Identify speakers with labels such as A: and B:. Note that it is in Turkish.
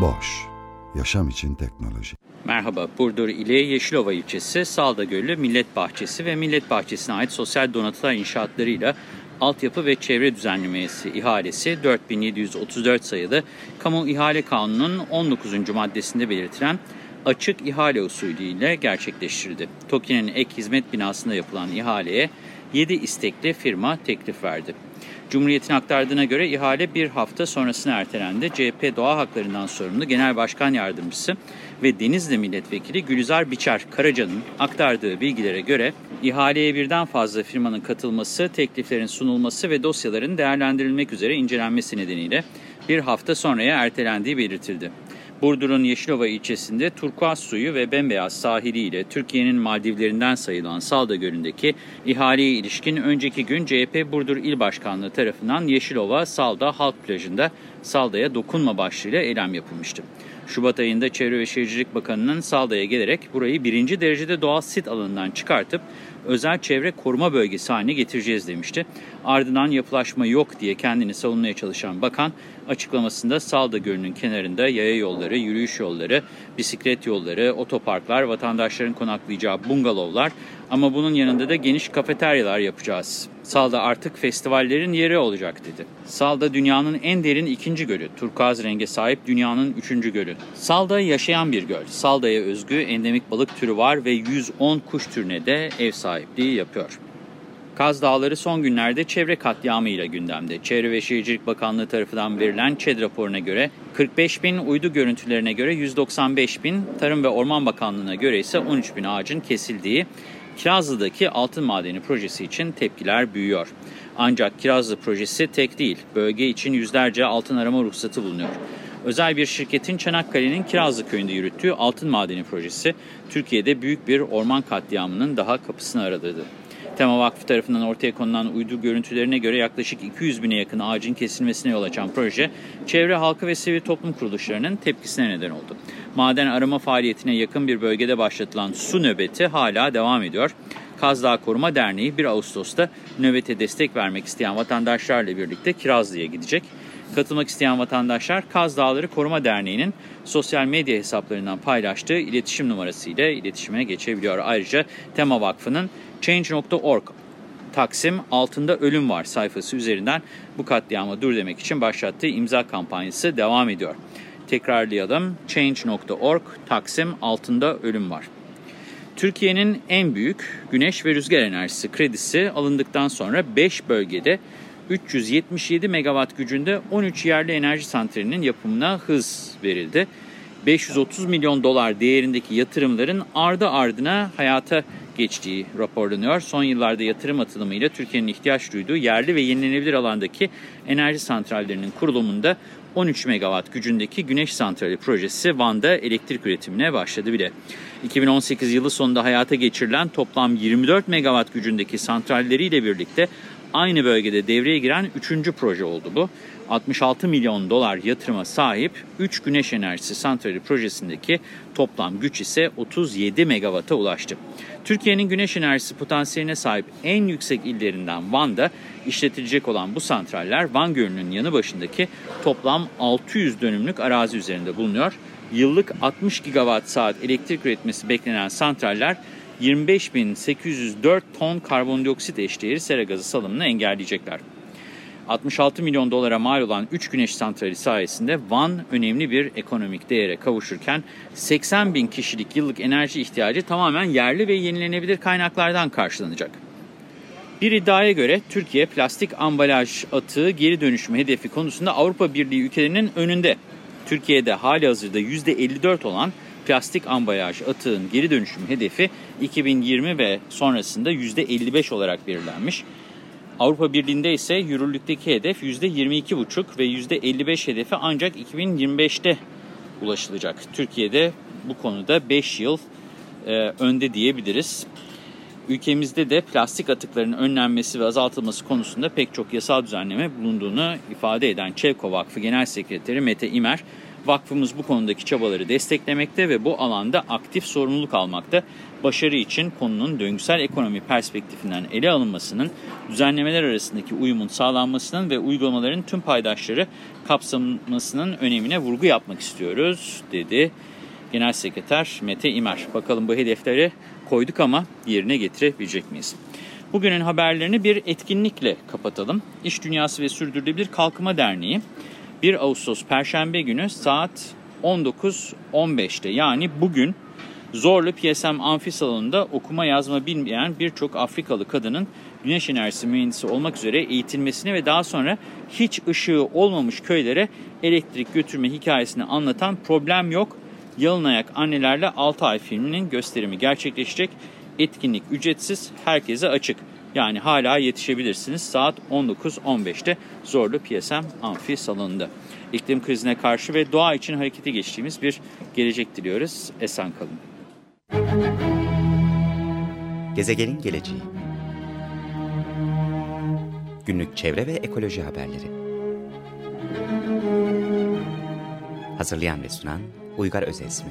A: Boş, yaşam için teknoloji.
B: Merhaba, Burdur ile Yeşilova ilçesi, Salda Gölü Millet Bahçesi ve Millet Bahçesi'ne ait sosyal donatılar inşaatlarıyla Altyapı ve Çevre Düzenlemesi ihalesi 4734 sayılı Kamu İhale Kanunu'nun 19. maddesinde belirtilen açık ihale usulü ile gerçekleştirildi. TOKİ'nin ek hizmet binasında yapılan ihaleye 7 istekli firma teklif verdi. Cumhuriyet'in aktardığına göre ihale bir hafta sonrasına ertelendi. CHP Doğa Haklarından sorumlu Genel Başkan Yardımcısı ve Denizli Milletvekili Gülizar Biçer Karaca'nın aktardığı bilgilere göre ihaleye birden fazla firmanın katılması, tekliflerin sunulması ve dosyaların değerlendirilmek üzere incelenmesi nedeniyle bir hafta sonraya ertelendiği belirtildi. Burdur'un Yeşilova ilçesinde turkuaz suyu ve bembeyaz sahiliyle Türkiye'nin Maldivlerinden sayılan Salda Gölü'ndeki ihaleye ilişkin önceki gün CHP Burdur İl Başkanlığı tarafından Yeşilova Salda Halk Plajı'nda Salda'ya dokunma başlığıyla eylem yapılmıştı. Şubat ayında Çevre ve Şehircilik Bakanı'nın Salda'ya gelerek burayı birinci derecede doğal sit alanından çıkartıp özel çevre koruma bölgesi haline getireceğiz demişti. Ardından yapılaşma yok diye kendini savunmaya çalışan bakan açıklamasında Salda Gölü'nün kenarında yaya yolları, yürüyüş yolları, bisiklet yolları, otoparklar, vatandaşların konaklayacağı bungalovlar ama bunun yanında da geniş kafeteryalar yapacağız. Salda artık festivallerin yeri olacak dedi. Salda dünyanın en derin ikinci gölü. Turkuaz renge sahip dünyanın üçüncü gölü. Salda yaşayan bir göl. Salda'ya özgü endemik balık türü var ve 110 kuş türüne de ev sahipliği yapıyor. Kaz Dağları son günlerde çevre katliamı ile gündemde. Çevre ve Şehircilik Bakanlığı tarafından verilen ÇED raporuna göre 45 bin, uydu görüntülerine göre 195 bin, Tarım ve Orman Bakanlığı'na göre ise 13 bin ağacın kesildiği Kirazlı'daki altın madeni projesi için tepkiler büyüyor. Ancak Kirazlı projesi tek değil, bölge için yüzlerce altın arama ruhsatı bulunuyor. Özel bir şirketin Çanakkale'nin Kirazlı köyünde yürüttüğü altın madeni projesi, Türkiye'de büyük bir orman katliamının daha kapısını aradı. Tema Vakfı tarafından ortaya konulan uydu görüntülerine göre yaklaşık 200 bine yakın ağacın kesilmesine yol açan proje, çevre halkı ve sivil toplum kuruluşlarının tepkisine neden oldu. Maden arama faaliyetine yakın bir bölgede başlatılan su nöbeti hala devam ediyor. Kazdağ Koruma Derneği 1 Ağustos'ta nöbete destek vermek isteyen vatandaşlarla birlikte Kirazlı'ya gidecek. Katılmak isteyen vatandaşlar Kaz Dağları Koruma Derneği'nin sosyal medya hesaplarından paylaştığı iletişim numarasıyla iletişime geçebiliyor. Ayrıca Tema Vakfı'nın Change.org Taksim altında ölüm var sayfası üzerinden bu katliama dur demek için başlattığı imza kampanyası devam ediyor. Tekrarlayalım. Change.org Taksim altında ölüm var. Türkiye'nin en büyük güneş ve rüzgar enerjisi kredisi alındıktan sonra 5 bölgede 377 megawatt gücünde 13 yerli enerji santralinin yapımına hız verildi. 530 milyon dolar değerindeki yatırımların ardı ardına hayata geçtiği raporlanıyor. Son yıllarda yatırım atılımıyla Türkiye'nin ihtiyaç duyduğu yerli ve yenilenebilir alandaki enerji santrallerinin kurulumunda 13 megawatt gücündeki güneş santrali projesi Van'da elektrik üretimine başladı bile. 2018 yılı sonunda hayata geçirilen toplam 24 megawatt gücündeki santralleriyle birlikte aynı bölgede devreye giren 3. proje oldu bu. 66 milyon dolar yatırıma sahip 3 güneş enerjisi santrali projesindeki toplam güç ise 37 megawata ulaştı. Türkiye'nin güneş enerjisi potansiyeline sahip en yüksek illerinden Van'da işletilecek olan bu santraller Van Gölü'nün yanı başındaki toplam 600 dönümlük arazi üzerinde bulunuyor. Yıllık 60 gigawatt saat elektrik üretmesi beklenen santraller 25.804 ton karbondioksit eşdeğeri sera gazı salımını engelleyecekler. 66 milyon dolara mal olan 3 güneş santrali sayesinde Van önemli bir ekonomik değere kavuşurken 80 bin kişilik yıllık enerji ihtiyacı tamamen yerli ve yenilenebilir kaynaklardan karşılanacak. Bir iddiaya göre Türkiye plastik ambalaj atığı geri dönüşümü hedefi konusunda Avrupa Birliği ülkelerinin önünde. Türkiye'de hali hazırda %54 olan plastik ambalaj atığın geri dönüşüm hedefi 2020 ve sonrasında %55 olarak belirlenmiş. Avrupa Birliği'nde ise yürürlükteki hedef %22,5 ve %55 hedefi ancak 2025'te ulaşılacak. Türkiye'de bu konuda 5 yıl e, önde diyebiliriz. Ülkemizde de plastik atıklarının önlenmesi ve azaltılması konusunda pek çok yasal düzenleme bulunduğunu ifade eden Çevko Vakfı Genel Sekreteri Mete İmer, vakfımız bu konudaki çabaları desteklemekte ve bu alanda aktif sorumluluk almakta. Başarı için konunun döngüsel ekonomi perspektifinden ele alınmasının, düzenlemeler arasındaki uyumun sağlanmasının ve uygulamaların tüm paydaşları kapsamasının önemine vurgu yapmak istiyoruz, dedi. Genel Sekreter Mete İmer. Bakalım bu hedefleri koyduk ama yerine getirebilecek miyiz? Bugünün haberlerini bir etkinlikle kapatalım. İş Dünyası ve Sürdürülebilir Kalkınma Derneği 1 Ağustos Perşembe günü saat 19.15'te yani bugün Zorlu PSM Amfi Salonu'nda okuma yazma bilmeyen birçok Afrikalı kadının güneş enerjisi mühendisi olmak üzere eğitilmesini ve daha sonra hiç ışığı olmamış köylere elektrik götürme hikayesini anlatan Problem Yok Yalın Ayak Annelerle 6 ay filminin gösterimi gerçekleşecek. Etkinlik ücretsiz, herkese açık. Yani hala yetişebilirsiniz saat 19.15'te Zorlu PSM Amfi Salonu'nda. İklim krizine karşı ve doğa için harekete geçtiğimiz bir gelecek diliyoruz. Esen kalın.
C: Gezegenin geleceği Günlük çevre ve ekoloji haberleri Hazırlayan ve sunan Uygar Özesmi